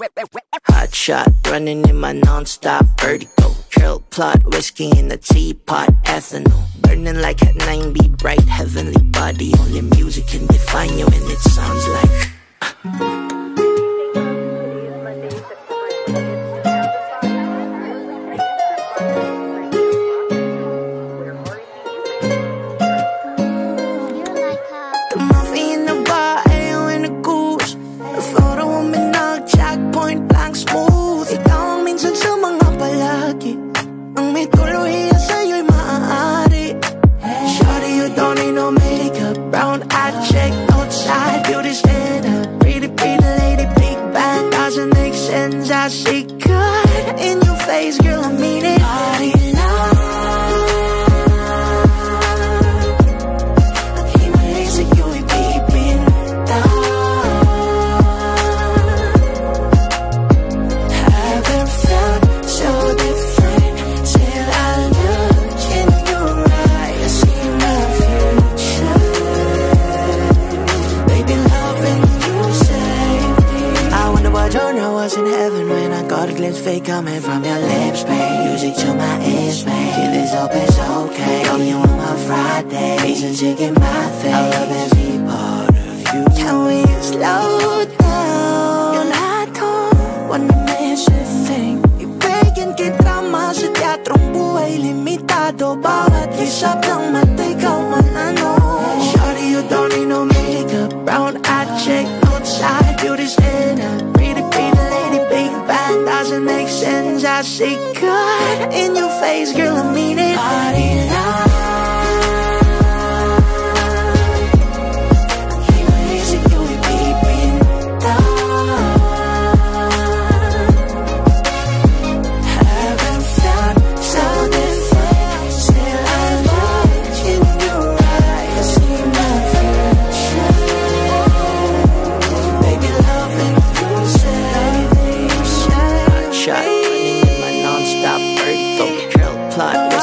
Hot shot, running in my non-stop vertical. Curl plot, whiskey in the teapot, ethanol. Burning like a 90 bright heavenly body. Only music can define you, and it sounds like. Ang may tuluyan sa'yo'y maaari Shawty, you don't need no makeup. Brown eye check, outside, beauty standard Pretty, pretty lady, big bang Doesn't make sense, I see good In your face, girl, I mean what genre was in heaven When I got a glimpse fake coming from your lips, babe. Music to my ears, babe. Kill this up, it's okay. Only you on my Friday. Reason to get my thing I love every part of you. Can we slow down? Lahat ko Wanna miss a thing. Ibigin kita mas sa teatrong buhay Limitado. Bawat isap ng mata ikaw she good in your face, girl. I'm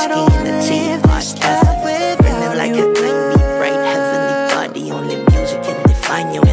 I don't wanna live this life without like a tiny, bright, heavenly body. Only music can define you.